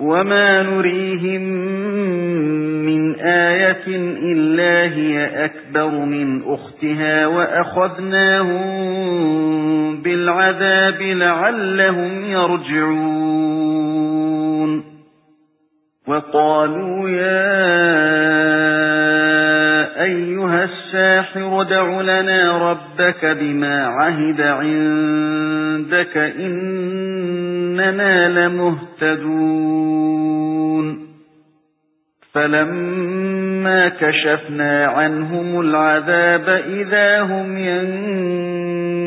وَمَا نُرِيهِم مِّنْ آيَةٍ إِلَّا هِيَ أَكْبَرُ مِنْ أُخْتِهَا وَأَخَذْنَاهُم بِالْعَذَابِ لَعَلَّهُمْ يَرْجِعُونَ وَقَالُوا يَا السَّاحِرُ ادْعُ لَنَا رَبَّكَ بِمَا عَهِدَ عِندَكَ إِنَّنَا لَمُهْتَدُونَ. فَلَمَّا كَشَفْنَا عَنْهُمُ الْعَذَابَ إِذَا هُمْ يَنكُثُونَ.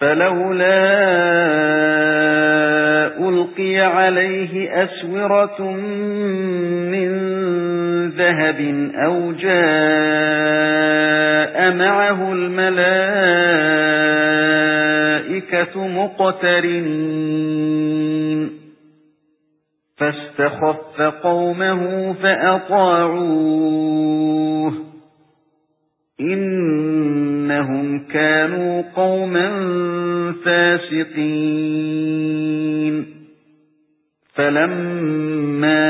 فَلَوْلَا أُلْقِيَ عَلَيْهِ أَسْوِرَةٌ مِّن ذَهَبٍ أَوْ جَاءَ مَعَهُ الْمَلَائِكَةُ مُقْتَرِنِينَ فَاسْتَخَفَّ قَوْمَهُ فَأَطَاعُوهُ إِنَّهُمْ كَانُوا قَوْمًا فَاسِقِينَ. فَلَمَّا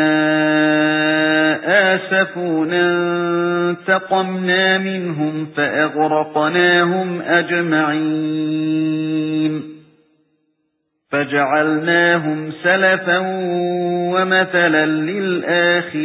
آسَفُونَا انتَقَمْنَا مِنْهُمْ فَأَغْرَقْنَاهُمْ أَجْمَعِينَ. فَجَعَلْنَاهُمْ سَلَفًا وَمَثَلًا لِلْآخِرِينَ.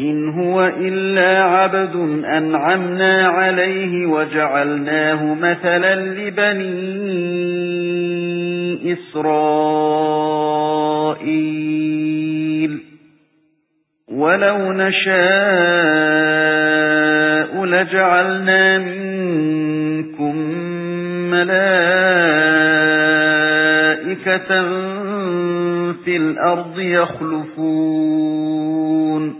إِنْ هُوَ إِلَّا عَبْدٌ أَنْعَمْنَا عَلَيْهِ وَجَعَلْنَاهُ مَثَلًا لِبَنِي إِسْرَائِيلَ. وَلَوْ نَشَاءُ لَجَعَلْنَا مِنكُم مَّلَائِكَةً فِي الْأَرْضِ يَخْلُفُونَ.